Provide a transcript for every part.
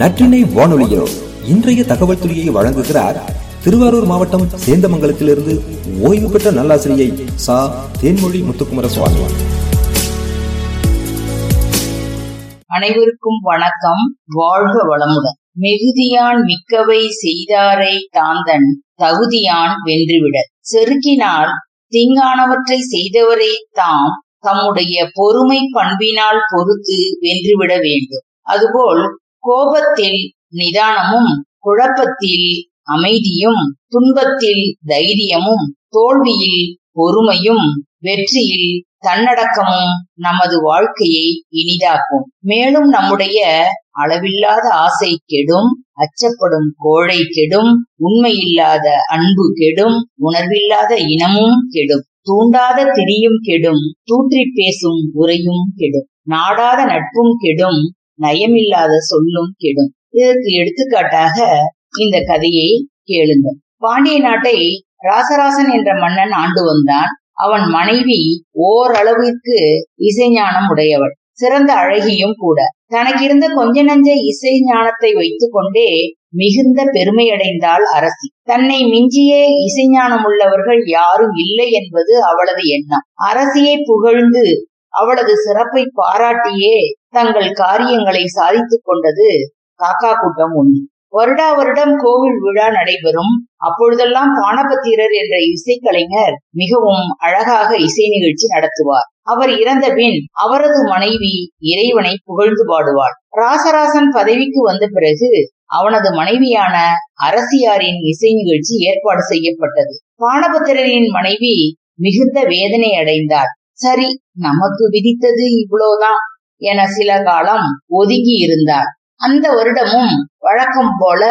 நற்றினை வானொலியோ இன்றைய தகவல் துறையை வழங்குகிறார் திருவாரூர் மாவட்டம் சேந்தமங்கலத்திலிருந்து ஓய்வு பெற்ற நல்லாசிரியை சா. தேன்மொழி முத்துக்குமர சுவாமி அனைவருக்கும் வணக்கம். வாழ்க வளமுடன். மிகுதியான் மிக்கவை செய்தாரை தாந்தன் தகுதியான் வென்றுவிட. செருக்கினால் தீங்கானவற்றை செய்தவரை தாம் தம்முடைய பொறுமை பண்பினால் பொறுத்து வென்றுவிட வேண்டும். அதுபோல் கோபத்தில் நிதானமும் குழப்பத்தில் அமைதியும் துன்பத்தில் தைரியமும் தோல்வியில் பொறுமையும் வெற்றியில் தன்னடக்கமும் நமது வாழ்க்கையை இனிதாக்கும். மேலும் நம்முடைய அளவில்லாத ஆசை கெடும் அச்சப்படும் கோழை கெடும் உண்மையில்லாத அன்பு கெடும் உணர்வில்லாத இனமும் கெடும். தூண்டாத திரியும் கெடும் தூற்றி பேசும் உரையும் கெடும். நாடாத நட்பும் கெடும் நயமில்லாத சொல்லும் கெடும். இதற்கு எடுத்துக்காட்டாக இந்த கதையை கேளுங்கள். பாண்டிய நாட்டை ராசராசன் என்ற மன்னன் ஆண்டு வந்தான். அவன் மனைவி ஓரளவிற்கு இசைஞானம் உடையவள். சிறந்த அழகியும் கூட. தனக்கிருந்த கொஞ்ச நஞ்ச இசை ஞானத்தை வைத்துக் கொண்டே மிகுந்த பெருமையடைந்தாள் அரசி. தன்னை மிஞ்சிய இசைஞானம் உள்ளவர்கள் யாரும் இல்லை என்பது அவளது எண்ணம். அரசியை புகழ்ந்து அவளது சிறப்பை பாராட்டியே தங்கள் காரியங்களை சாதித்துக் கொண்டது காக்கா கூட்டம் ஒன்று. வருடா வருடம் கோவில் விழா நடைபெறும். அப்பொழுதெல்லாம் பானபத்திரர் என்ற இசைக்கலைஞர் மிகவும் அழகாக இசை நிகழ்ச்சி நடத்துவார். அவர் இறந்த பின் அவரது மனைவி இறைவனை புகழ்ந்து பாடுவாள். ராசராசன் பதவிக்கு வந்த பிறகு அவனது மனைவியான அரசியாரின் இசை நிகழ்ச்சி ஏற்பாடு செய்யப்பட்டது. பானபத்திரரின் மனைவி மிகுந்த வேதனை அடைந்தார். சரி நமக்கு விதித்தது இவ்வளவுதான் என சில காலம் ஒதுங்கி இருந்தார் அந்த வருடமும் வழக்கம் போல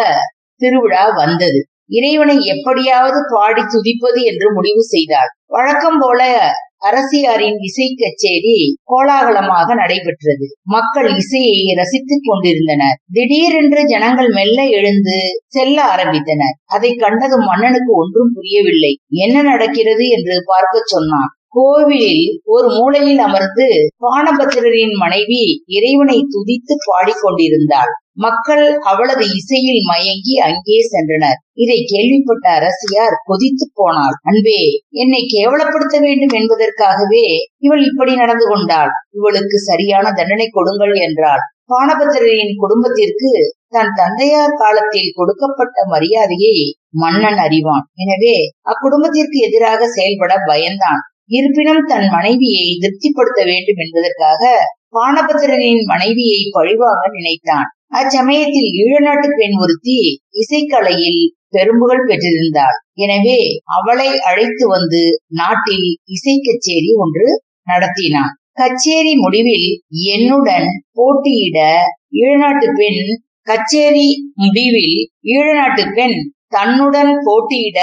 திருவிழா வந்தது. இறைவனை எப்படியாவது பாடி துதிப்பது என்று முடிவு செய்தார். வழக்கம் போல அரசியாரின் இசை கச்சேரி கோலாகலமாக நடைபெற்றது. மக்கள் இசையை ரசித்துக் கொண்டிருந்தனர். திடீரென்று ஜனங்கள் மெல்ல எழுந்து செல்ல ஆரம்பித்தனர். அதை கண்டதும் மன்னனுக்கு ஒன்றும் புரியவில்லை. என்ன நடக்கிறது? என்று பார்க்க சொன்னான். கோவிலில் ஒரு மூலையில் அமர்ந்து பானபத்திரரின் மனைவி இறைவனை துதித்து பாடிக்கொண்டிருந்தாள். மக்கள் அவளது இசையில் மயங்கி அங்கே சென்றனர். இதை கேள்விப்பட்ட அரசியார் கொதித்து போனாள் அன்பே என்னை கேவலப்படுத்த வேண்டும் என்பதற்காகவே இவள் இப்படி நடந்து கொண்டாள். இவளுக்கு சரியான தண்டனை கொடுங்கள் என்றாள். பானபத்திரரின் குடும்பத்திற்கு தன் தந்தையார் காலத்தில் கொடுக்கப்பட்ட மரியாதையை மன்னன் அறிவான். எனவே அக்குடும்பத்திற்கு எதிராக செயல்பட பயந்தான். இருப்பினும் தன் மனைவியை திருப்திப்படுத்த வேண்டும் என்பதற்காக பானபத்திரனின் மனைவியை பழிவாக நினைத்தான். அச்சமயத்தில் ஈழநாட்டு பெண் ஒருத்தி இசைக்கலையில் பெரும்புகள் பெற்றிருந்தாள். எனவே அவளை அழைத்து வந்து நாட்டில் இசை கச்சேரி ஒன்று நடத்தினான். கச்சேரி முடிவில் என்னுடன் போட்டியிட ஈழநாட்டு பெண் கச்சேரி முடிவில் ஈழநாட்டு பெண் தன்னுடன் போட்டியிட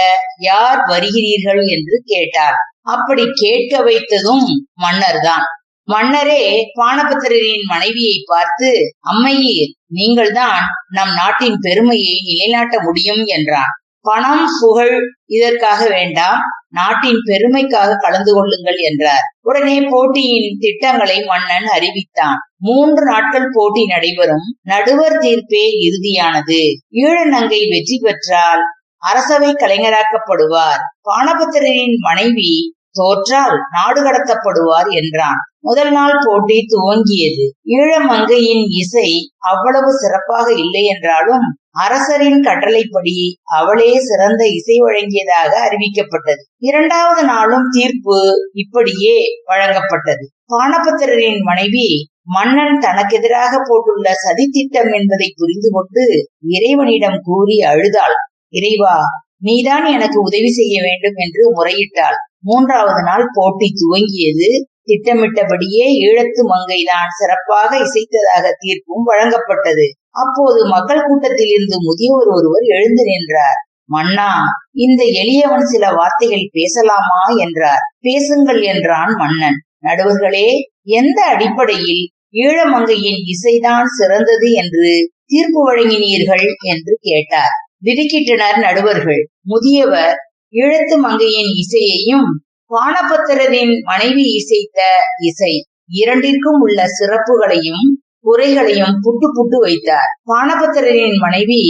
யார் வருகிறீர்கள் என்று கேட்டார் அப்படி கேட்க வைத்ததும் மன்னர்தான். மன்னரே பானபத்திரரின் மனைவியை பார்த்து அம்மையீர் நீங்கள்தான் நம் நாட்டின் பெருமையை நிலைநாட்ட முடியும் என்றான். பணம் புகழ் இதற்காக வேண்டாம் நாட்டின் பெருமைக்காக கலந்து கொள்ளுங்கள் என்றார். உடனே போட்டியின் திட்டங்களை மன்னன் அறிவித்தான். மூன்று நாட்கள் போட்டி நடைபெறும். நடுவர் தீர்ப்பே இறுதியானது. ஈழநங்கை வெற்றி பெற்றால் அரசவை கலைஞராக்கப்படுவார். பானபத்திரரின் மனைவி தோற்றால் நாடு கடத்தப்படுவார் என்றான். முதல் நாள் போட்டி துவங்கியது. ஈழமங்கையின் இசை அவ்வளவு சிறப்பாக இல்லை என்றாலும் அரசரின் கட்டளைப்படி அவளே சிறந்த இசை வழங்கியதாக அறிவிக்கப்பட்டது. இரண்டாவது நாளும் தீர்ப்பு இப்படியே வழங்கப்பட்டது. பானபத்திரரின் மனைவி மன்னன் தனக்கு எதிராக போட்டுள்ள சதி திட்டம் என்பதை புரிந்து கொண்டு இறைவனிடம் கூறி அழுதாள். இறைவா நீதான் எனக்கு உதவி செய்ய வேண்டும் என்று முறையிட்டாள். மூன்றாவது நாள் போட்டி துவங்கியது. திட்டமிட்டபடியே ஈழத்து மங்கைதான் சிறப்பாக இசைத்ததாக தீர்ப்பும் வழங்கப்பட்டது. அப்போது மக்கள் கூட்டத்தில் இருந்து முதியவர் ஒருவர் எழுந்து நின்றார். மன்னா இந்த எளியவன் சில வார்த்தைகள் பேசலாமா? என்றார். பேசுங்கள் என்றான் மன்னன். நடுவர்களே எந்த அடிப்படையில் ஈழமங்கையின் இசைதான் சிறந்தது என்று தீர்ப்பு வழங்கினீர்கள்? என்று கேட்டார். திடுக்கிட்டனர் நடுவர்கள். முதியவர் ஈழத்து மங்கையின் இசையையும் பானபத்திரரின் மனைவி இசைத்த இசை இரண்டிற்கும் உள்ள சிறப்புகளையும் குறைகளையும் புட்டு புட்டு வைத்தார். பானபத்திரரின் மனைவி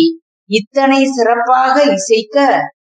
இத்தனை சிறப்பாக இசைக்க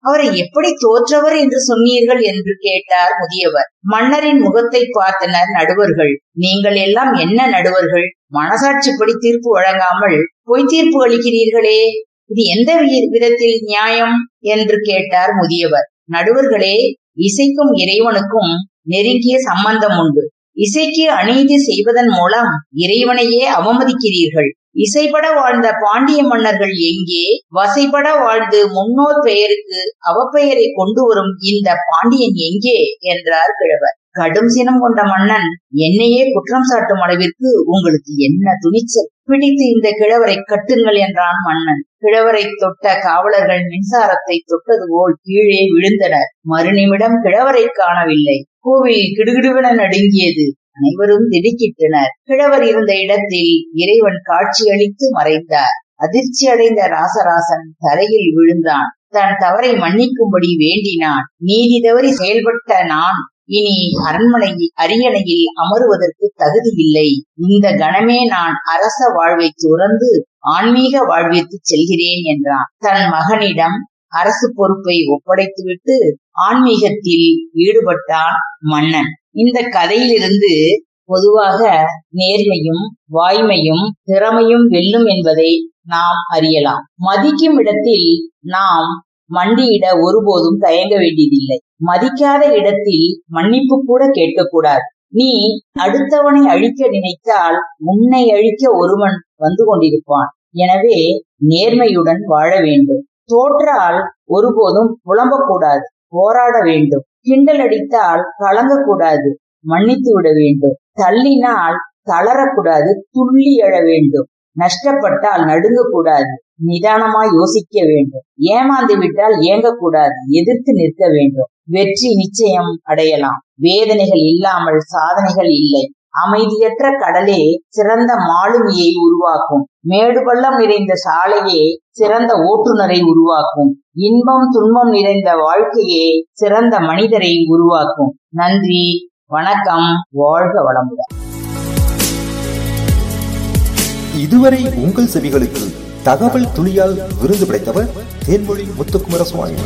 அவரை எப்படி தோற்றவர் என்று சொன்னீர்கள் என்று கேட்டார் முதியவர். மன்னரின் முகத்தை பார்த்தனர் நடுவர்கள். நீங்கள் எல்லாம் என்ன நடுவர்கள்? மனசாட்சிப்படி தீர்ப்பு வழங்காமல் பொய் தீர்ப்பு அளிக்கிறீர்களே! இது எந்த விதத்தில் நியாயம் என்று கேட்டார் முதியவர். நடுவர்களே இசைக்கும் இறைவனுக்கும் நெருங்கிய சம்பந்தம் உண்டு. இசைக்கு அநீதி செய்வதன் மூலம் இறைவனையே அவமதிக்கிறீர்கள். இசைப்பட வாழ்ந்த பாண்டிய மன்னர்கள் எங்கே? வசைப்பட வாழ்ந்து முன்னோர் பெயருக்கு அவப்பெயரை கொண்டு வரும் இந்த பாண்டியன் எங்கே? என்றார் கிழவர். கடும் சினம் கொண்ட மன்னன் என்னையே குற்றம் சாட்டும் அளவிற்கு உங்களுக்கு என்ன துணிச்சல்? பிடித்து இந்த கிழவரை கட்டுங்கள் என்றான் மன்னன். கிழவரை தொட்ட காவலர்கள் மின்சாரத்தை தொட்டது போல் கீழே விழுந்தனர். மறுநிமிடம் கிழவரை காணவில்லை. கோவில் கிடுகிடுவென நடுங்கியது. அனைவரும் திடுக்கிட்டனர். கிழவர் இருந்த இடத்தில் இறைவன் காட்சியளித்து மறைந்தார். அதிர்ச்சி அடைந்த ராசராசன் தரையில் விழுந்தான். தன் தவறை மன்னிக்கும்படி வேண்டினான். நீதி தவறி செயல்பட்ட நான் இனி அரண்மனை அரியணையில் அமருவதற்கு தகுதி இல்லை இந்த கணமே நான் அரச வாழ்வை துறந்து ஆன்மீக வாழ்விற்கு செல்கிறேன் என்றான். தன் மகனிடம் அரசு பொறுப்பை ஒப்படைத்துவிட்டு ஆன்மீகத்தில் ஈடுபட்டான் மன்னன். இந்த கதையிலிருந்து பொதுவாக நேர்மையும் வாய்மையும் திறமையும் வெல்லும் என்பதை நாம் அறியலாம். மதிக்கும் இடத்தில் நாம் மண்டியிட ஒருபோதும் தயங்க வேண்டியதில்லை. மதிக்காத இடத்தில் மன்னிப்பு கூட கேட்கக்கூடாது. நீ அடுத்தவனை அழிக்க நினைத்தால் உன்னை அழிக்க ஒருவன் வந்து கொண்டிருப்பான். எனவே நேர்மையுடன் வாழ வேண்டும். தோற்றால் ஒருபோதும் புலம்பக்கூடாது. போராட வேண்டும். கிண்டல் அடித்தால் கலங்கக்கூடாது. மன்னித்து விட வேண்டும். தள்ளினால் தளரக்கூடாது. துள்ளி எழ வேண்டும். நஷ்டப்பட்டால் நடுங்கக்கூடாது. நிதானமா யோசிக்க வேண்டும். ஏமாந்து விட்டால் ஏங்கக்கூடாது. எதிர்த்து நிற்க வேண்டும். வெற்றி நிச்சயம் அடையலாம். வேதனைகள் இல்லாமல் சாதனைகள் இல்லை. அமைதியற்ற கடலே சிறந்த மாலுமியை உருவாக்கும். மேடு பள்ளம் நிறைந்த சாலையே சிறந்த ஓட்டுநரை உருவாக்கும். இன்பம் துன்பம் நிறைந்த வாழ்க்கையே சிறந்த மனிதரை உருவாக்கும். நன்றி. வணக்கம். வாழ்க வளமுடன். இதுவரை உங்கள் செவிகளுக்கு தகவல் துளியால் விருது படைத்தவர் தேன்மொழி முத்துக்குமார சுவாமி